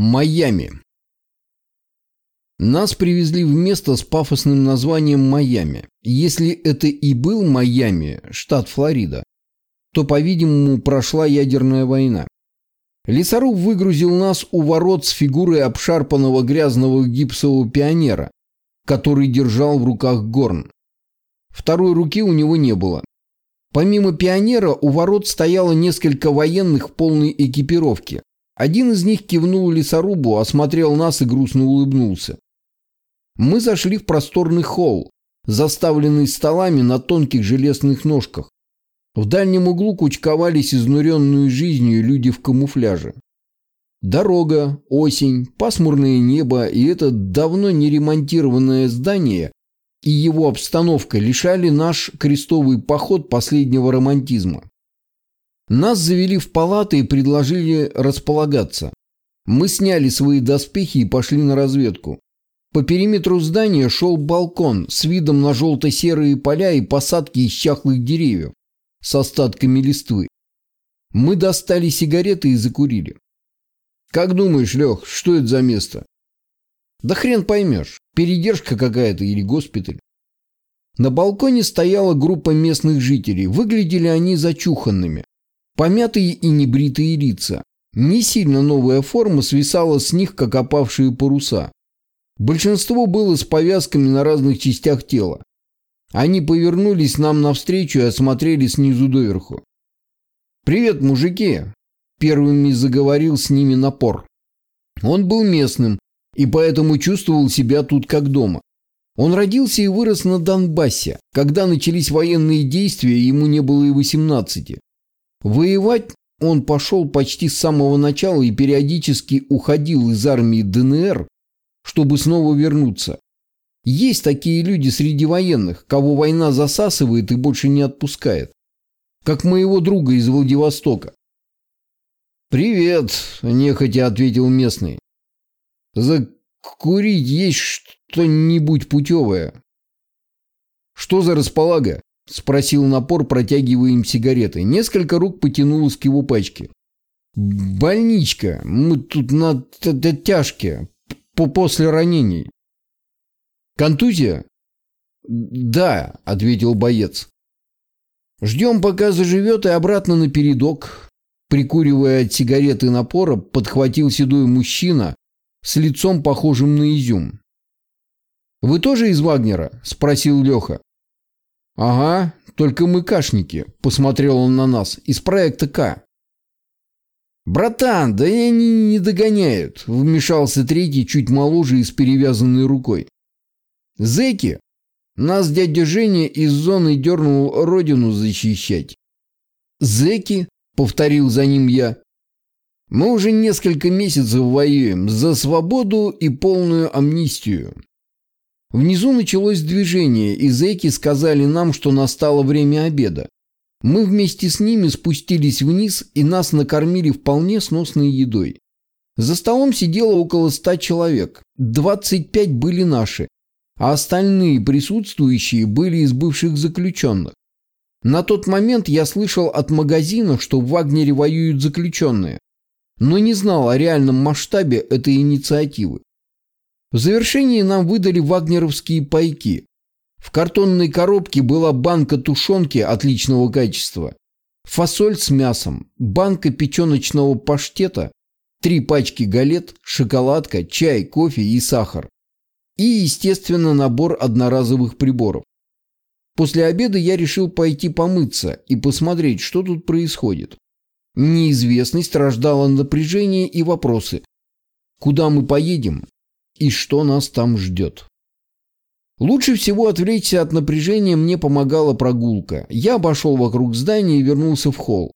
Майами. Нас привезли в место с пафосным названием Майами. Если это и был Майами, штат Флорида, то, по-видимому, прошла ядерная война. Лесоруб выгрузил нас у ворот с фигурой обшарпанного грязного гипсового пионера, который держал в руках горн. Второй руки у него не было. Помимо пионера у ворот стояло несколько военных в полной экипировке. Один из них кивнул лесорубу, осмотрел нас и грустно улыбнулся. Мы зашли в просторный холл, заставленный столами на тонких железных ножках. В дальнем углу кучковались изнуренную жизнью люди в камуфляже. Дорога, осень, пасмурное небо и это давно не ремонтированное здание и его обстановка лишали наш крестовый поход последнего романтизма. Нас завели в палаты и предложили располагаться. Мы сняли свои доспехи и пошли на разведку. По периметру здания шел балкон с видом на желто-серые поля и посадки из чахлых деревьев с остатками листвы. Мы достали сигареты и закурили. «Как думаешь, Лех, что это за место?» «Да хрен поймешь, передержка какая-то или госпиталь». На балконе стояла группа местных жителей. Выглядели они зачуханными. Помятые и небритые лица. Не сильно новая форма свисала с них, как опавшие паруса. Большинство было с повязками на разных частях тела. Они повернулись нам навстречу и осмотрели снизу доверху. «Привет, мужики!» Первыми заговорил с ними напор. Он был местным и поэтому чувствовал себя тут как дома. Он родился и вырос на Донбассе. Когда начались военные действия, ему не было и 18. Воевать он пошел почти с самого начала и периодически уходил из армии ДНР, чтобы снова вернуться. Есть такие люди среди военных, кого война засасывает и больше не отпускает. Как моего друга из Владивостока. «Привет», – нехотя ответил местный. «Закурить есть что-нибудь путевое?» «Что за располага?» – спросил напор, протягивая им сигареты. Несколько рук потянулось к его пачке. «Больничка. Мы тут на тяжке. После ранений». «Контузия?» «Да», – ответил боец. «Ждем, пока заживет, и обратно на передок». Прикуривая от сигареты напора, подхватил седой мужчина с лицом, похожим на изюм. «Вы тоже из Вагнера?» – спросил Леха. «Ага, только мы кашники», – посмотрел он на нас, – «из проекта К». «Братан, да они не догоняют», – вмешался третий, чуть моложе и с перевязанной рукой. «Зэки, нас дядя Женя из зоны дернул родину защищать». «Зэки?» – повторил за ним я. «Мы уже несколько месяцев воюем за свободу и полную амнистию. Внизу началось движение, и зэки сказали нам, что настало время обеда. Мы вместе с ними спустились вниз, и нас накормили вполне сносной едой. За столом сидело около ста человек, 25 были наши, а остальные присутствующие были из бывших заключенных. На тот момент я слышал от магазинов, что в Вагнере воюют заключенные, но не знал о реальном масштабе этой инициативы. В завершении нам выдали вагнеровские пайки. В картонной коробке была банка тушенки отличного качества, фасоль с мясом, банка печеночного паштета, три пачки галет, шоколадка, чай, кофе и сахар. И, естественно, набор одноразовых приборов. После обеда я решил пойти помыться и посмотреть, что тут происходит. Неизвестность рождала напряжение и вопросы. Куда мы поедем? И что нас там ждет. Лучше всего отвлечься от напряжения мне помогала прогулка. Я обошел вокруг здания и вернулся в холл.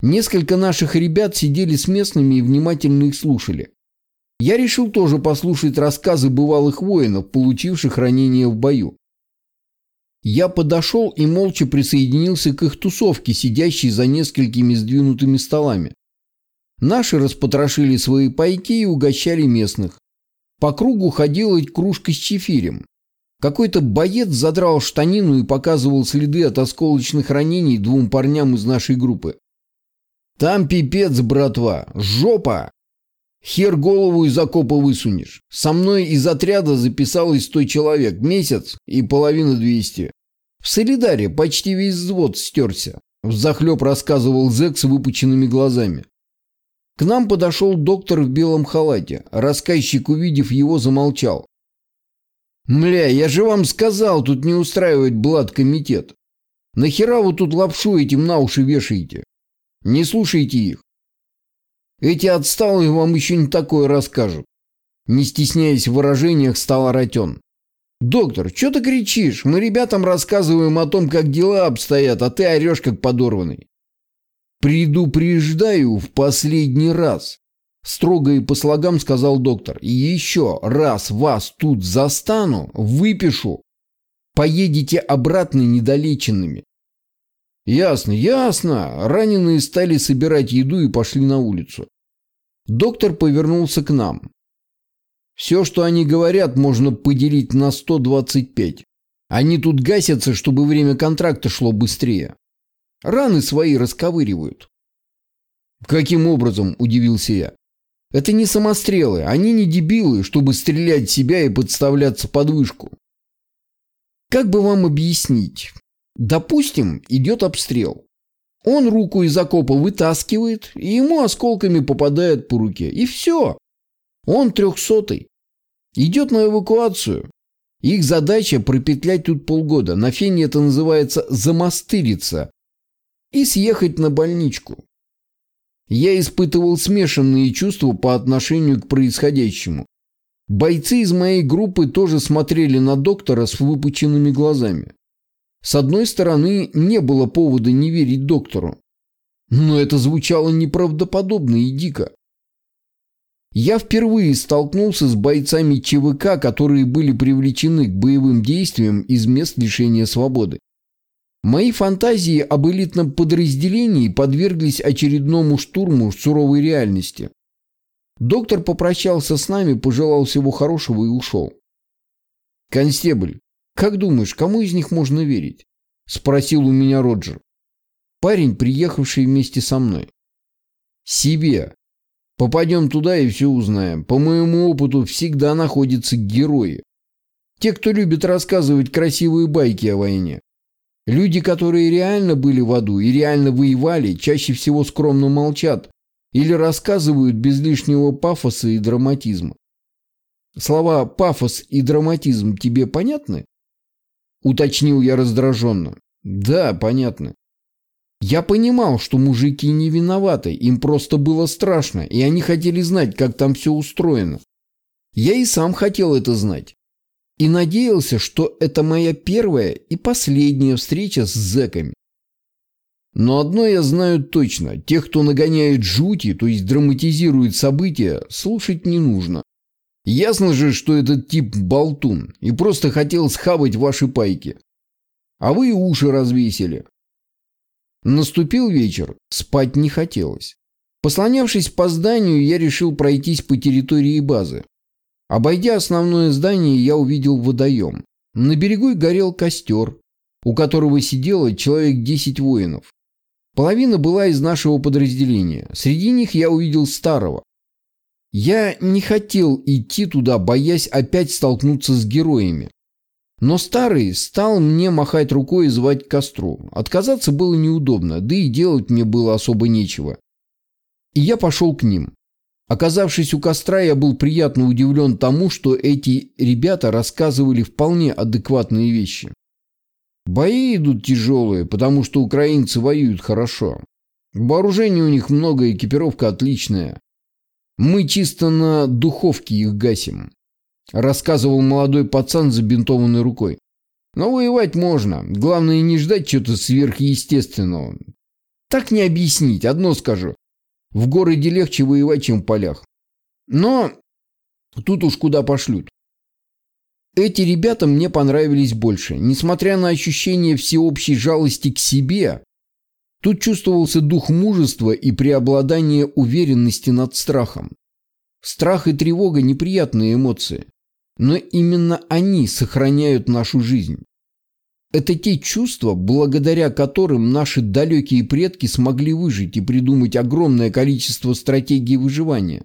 Несколько наших ребят сидели с местными и внимательно их слушали. Я решил тоже послушать рассказы бывалых воинов, получивших ранения в бою. Я подошел и молча присоединился к их тусовке, сидящей за несколькими сдвинутыми столами. Наши распотрошили свои пайки и угощали местных. По кругу ходила кружка с чефирем. Какой-то боец задрал штанину и показывал следы от осколочных ранений двум парням из нашей группы. «Там пипец, братва! Жопа!» Хер голову из окопа высунешь. Со мной из отряда записалось сто человек. Месяц и половина двести. В Солидаре почти весь взвод стерся. Взахлеб рассказывал зэк с выпученными глазами. К нам подошел доктор в белом халате. Рассказчик, увидев его, замолчал. «Мля, я же вам сказал, тут не устраивает блат-комитет. Нахера вы тут лапшу этим на уши вешаете? Не слушайте их. Эти отсталые вам еще не такое расскажут. Не стесняясь в выражениях, стал Аратен. «Доктор, что ты кричишь? Мы ребятам рассказываем о том, как дела обстоят, а ты орешь, как подорванный». «Предупреждаю в последний раз», – строго и по слогам сказал доктор. «И еще раз вас тут застану, выпишу. Поедете обратно недолеченными». «Ясно, ясно». Раненые стали собирать еду и пошли на улицу. Доктор повернулся к нам. Все, что они говорят, можно поделить на 125. Они тут гасятся, чтобы время контракта шло быстрее. Раны свои расковыривают. Каким образом, удивился я. Это не самострелы, они не дебилы, чтобы стрелять себя и подставляться под вышку. Как бы вам объяснить? Допустим, идет обстрел. Он руку из окопа вытаскивает, и ему осколками попадает по руке. И все. Он трехсотый. Идет на эвакуацию. Их задача пропетлять тут полгода. На фене это называется замастыриться. И съехать на больничку. Я испытывал смешанные чувства по отношению к происходящему. Бойцы из моей группы тоже смотрели на доктора с выпученными глазами. С одной стороны, не было повода не верить доктору. Но это звучало неправдоподобно и дико. Я впервые столкнулся с бойцами ЧВК, которые были привлечены к боевым действиям из мест лишения свободы. Мои фантазии об элитном подразделении подверглись очередному штурму суровой реальности. Доктор попрощался с нами, пожелал всего хорошего и ушел. «Констебль, как думаешь, кому из них можно верить?» – спросил у меня Роджер. Парень, приехавший вместе со мной. «Себе. Попадем туда и все узнаем. По моему опыту всегда находятся герои. Те, кто любит рассказывать красивые байки о войне. Люди, которые реально были в аду и реально воевали, чаще всего скромно молчат или рассказывают без лишнего пафоса и драматизма. Слова «пафос» и «драматизм» тебе понятны? Уточнил я раздраженно. Да, понятно. Я понимал, что мужики не виноваты, им просто было страшно, и они хотели знать, как там все устроено. Я и сам хотел это знать. И надеялся, что это моя первая и последняя встреча с зэками. Но одно я знаю точно. Тех, кто нагоняет жути, то есть драматизирует события, слушать не нужно. Ясно же, что этот тип болтун и просто хотел схавать ваши пайки. А вы уши развесили. Наступил вечер, спать не хотелось. Послонявшись по зданию, я решил пройтись по территории базы. Обойдя основное здание, я увидел водоем. На берегу горел костер, у которого сидело человек 10 воинов. Половина была из нашего подразделения. Среди них я увидел старого. Я не хотел идти туда, боясь опять столкнуться с героями. Но старый стал мне махать рукой и звать к костру. Отказаться было неудобно, да и делать мне было особо нечего. И я пошел к ним. Оказавшись у костра, я был приятно удивлен тому, что эти ребята рассказывали вполне адекватные вещи. Бои идут тяжелые, потому что украинцы воюют хорошо. Вооружение у них много, экипировка отличная. Мы чисто на духовке их гасим рассказывал молодой пацан с забинтованной рукой. Но воевать можно. Главное не ждать чего-то сверхъестественного. Так не объяснить, одно скажу. В городе легче воевать, чем в полях. Но тут уж куда пошлют. Эти ребята мне понравились больше. Несмотря на ощущение всеобщей жалости к себе, тут чувствовался дух мужества и преобладание уверенности над страхом. Страх и тревога – неприятные эмоции. Но именно они сохраняют нашу жизнь. Это те чувства, благодаря которым наши далекие предки смогли выжить и придумать огромное количество стратегий выживания.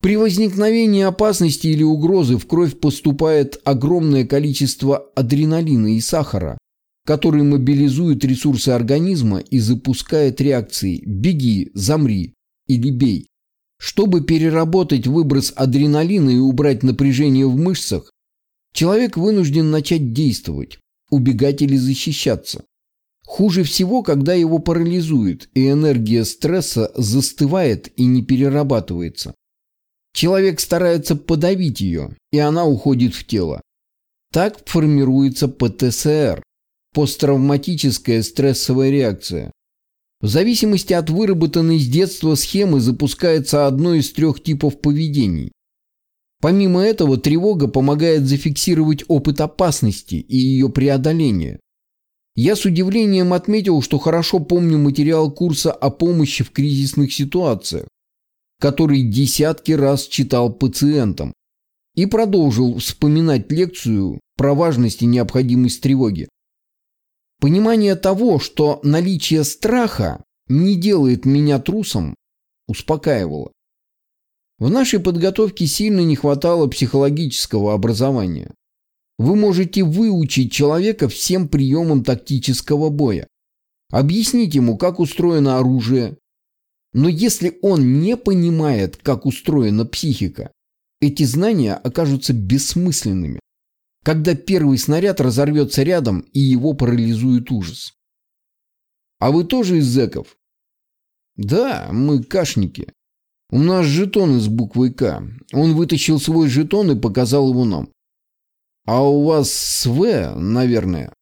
При возникновении опасности или угрозы в кровь поступает огромное количество адреналина и сахара, который мобилизует ресурсы организма и запускает реакции «беги», «замри» или «бей». Чтобы переработать выброс адреналина и убрать напряжение в мышцах, человек вынужден начать действовать, убегать или защищаться. Хуже всего, когда его парализует, и энергия стресса застывает и не перерабатывается. Человек старается подавить ее, и она уходит в тело. Так формируется ПТСР – посттравматическая стрессовая реакция. В зависимости от выработанной с детства схемы запускается одно из трех типов поведений. Помимо этого, тревога помогает зафиксировать опыт опасности и ее преодоления. Я с удивлением отметил, что хорошо помню материал курса о помощи в кризисных ситуациях который десятки раз читал пациентам, и продолжил вспоминать лекцию про важность и необходимость тревоги. Понимание того, что наличие страха не делает меня трусом, успокаивало. В нашей подготовке сильно не хватало психологического образования. Вы можете выучить человека всем приемам тактического боя. Объяснить ему, как устроено оружие, но если он не понимает, как устроена психика, эти знания окажутся бессмысленными, когда первый снаряд разорвется рядом и его парализует ужас. А вы тоже из зэков? Да, мы кашники. У нас жетон из буквы К. Он вытащил свой жетон и показал его нам. А у вас с В, наверное.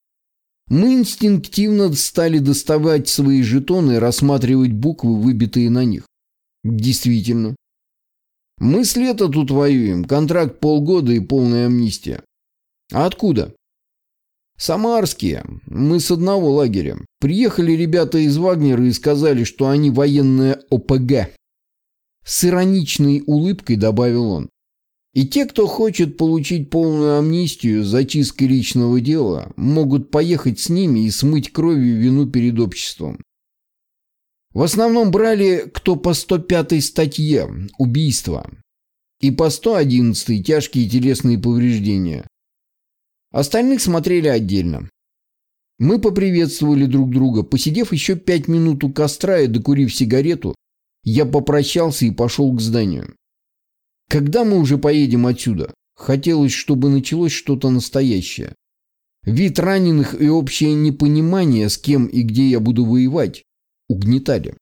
Мы инстинктивно стали доставать свои жетоны и рассматривать буквы, выбитые на них. Действительно. Мы с лета тут воюем, контракт полгода и полная амнистия. А откуда? Самарские. Мы с одного лагеря. Приехали ребята из Вагнера и сказали, что они военная ОПГ. С ироничной улыбкой добавил он. И те, кто хочет получить полную амнистию с зачисткой личного дела, могут поехать с ними и смыть кровью вину перед обществом. В основном брали кто по 105 статье «Убийство» и по 111 «Тяжкие телесные повреждения». Остальных смотрели отдельно. Мы поприветствовали друг друга. Посидев еще пять минут у костра и докурив сигарету, я попрощался и пошел к зданию. Когда мы уже поедем отсюда? Хотелось, чтобы началось что-то настоящее. Вид раненых и общее непонимание, с кем и где я буду воевать, угнетали.